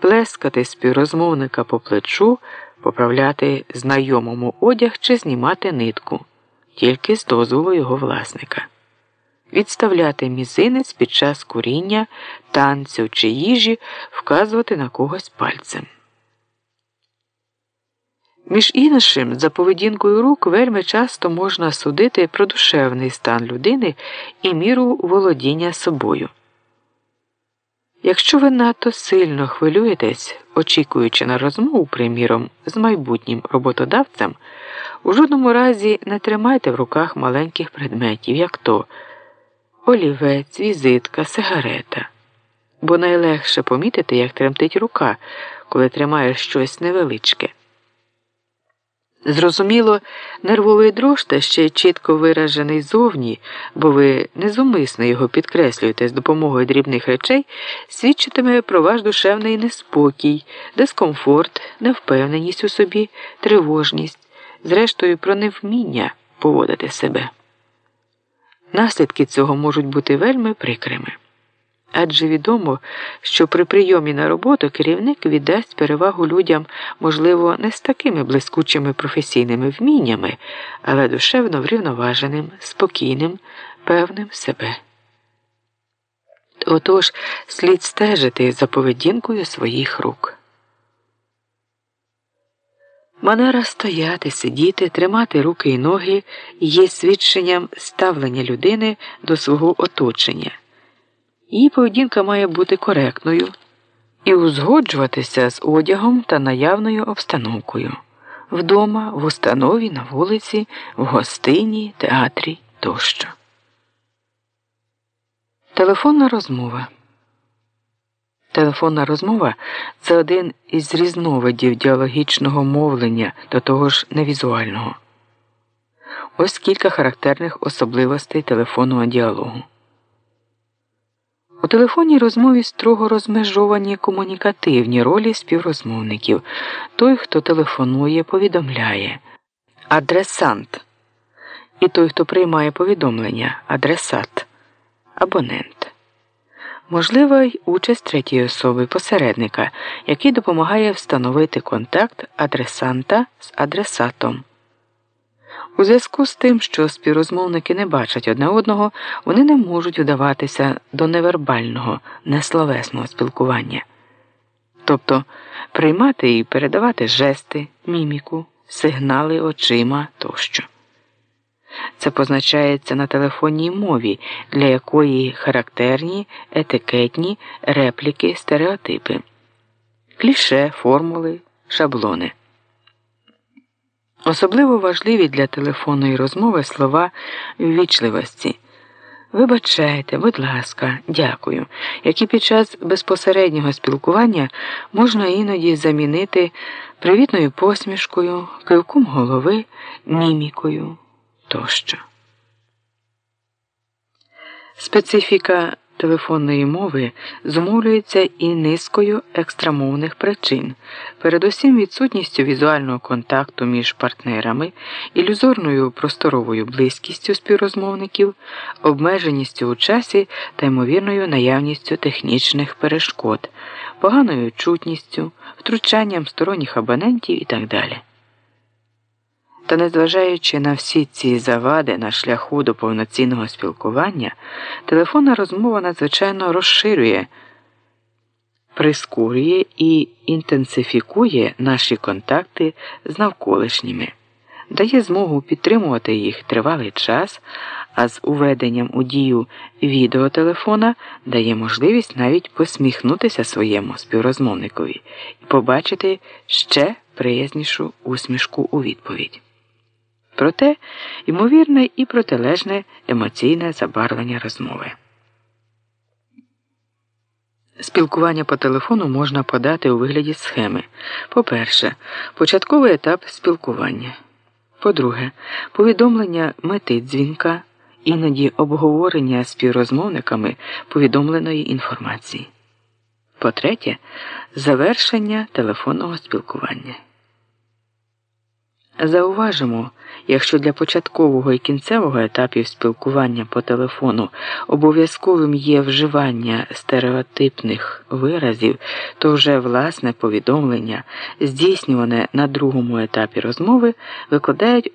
плескати співрозмовника по плечу, поправляти знайомому одяг чи знімати нитку, тільки з дозволу його власника, відставляти мізинець під час куріння, танцю чи їжі, вказувати на когось пальцем. Між іншим, за поведінкою рук вельми часто можна судити про душевний стан людини і міру володіння собою. Якщо ви надто сильно хвилюєтесь, очікуючи на розмову, приміром, з майбутнім роботодавцем, у жодному разі не тримайте в руках маленьких предметів, як то олівець, візитка, сигарета. Бо найлегше помітити, як тремтить рука, коли тримаєш щось невеличке. Зрозуміло, нервовий дрож та ще чітко виражений зовні, бо ви незумисно його підкреслюєте з допомогою дрібних речей, свідчитиме про ваш душевний неспокій, дискомфорт, невпевненість у собі, тривожність, зрештою, про невміння поводити себе. Наслідки цього можуть бути вельми прикрими. Адже відомо, що при прийомі на роботу керівник віддасть перевагу людям, можливо, не з такими блискучими професійними вміннями, але душевно врівноваженим, спокійним, певним себе. Отож, слід стежити за поведінкою своїх рук. Манера стояти, сидіти, тримати руки і ноги є свідченням ставлення людини до свого оточення. Її поведінка має бути коректною і узгоджуватися з одягом та наявною обстановкою вдома, в установі, на вулиці, в гостині, театрі тощо. Телефонна розмова. Телефонна розмова це один із різновидів діалогічного мовлення до того ж невізуального. Ось кілька характерних особливостей телефонного діалогу. У телефонній розмові строго розмежовані комунікативні ролі співрозмовників. Той, хто телефонує, повідомляє адресант. І той, хто приймає повідомлення адресат, абонент. Можлива й участь третьої особи посередника, який допомагає встановити контакт адресанта з адресатом. У зв'язку з тим, що співрозмовники не бачать одне одного, вони не можуть вдаватися до невербального, несловесного спілкування, тобто приймати і передавати жести, міміку, сигнали очима тощо. Це позначається на телефонній мові, для якої характерні етикетні репліки, стереотипи, кліше, формули, шаблони. Особливо важливі для телефонної розмови слова ввічливості. Вибачайте, будь ласка, дякую, які під час безпосереднього спілкування можна іноді замінити привітною посмішкою, кивком голови, мімікою тощо. Специфіка телефонної мови зумовлюється і низкою екстрамовних причин, передусім відсутністю візуального контакту між партнерами, ілюзорною просторовою близькістю співрозмовників, обмеженістю у часі та ймовірною наявністю технічних перешкод, поганою чутністю, втручанням сторонніх абонентів і так далі. Та незважаючи на всі ці завади на шляху до повноцінного спілкування, телефонна розмова надзвичайно розширює, прискорює і інтенсифікує наші контакти з навколишніми, дає змогу підтримувати їх тривалий час, а з уведенням у дію відеотелефона дає можливість навіть посміхнутися своєму співрозмовникові і побачити ще приязнішу усмішку у відповідь. Проте, ймовірне і протилежне емоційне забарвлення розмови. Спілкування по телефону можна подати у вигляді схеми. По-перше, початковий етап спілкування. По-друге, повідомлення мети дзвінка, іноді обговорення співрозмовниками повідомленої інформації. По третє, завершення телефонного спілкування. Зауважимо, якщо для початкового і кінцевого етапів спілкування по телефону обов'язковим є вживання стереотипних виразів, то вже власне повідомлення, здійснюване на другому етапі розмови, викладають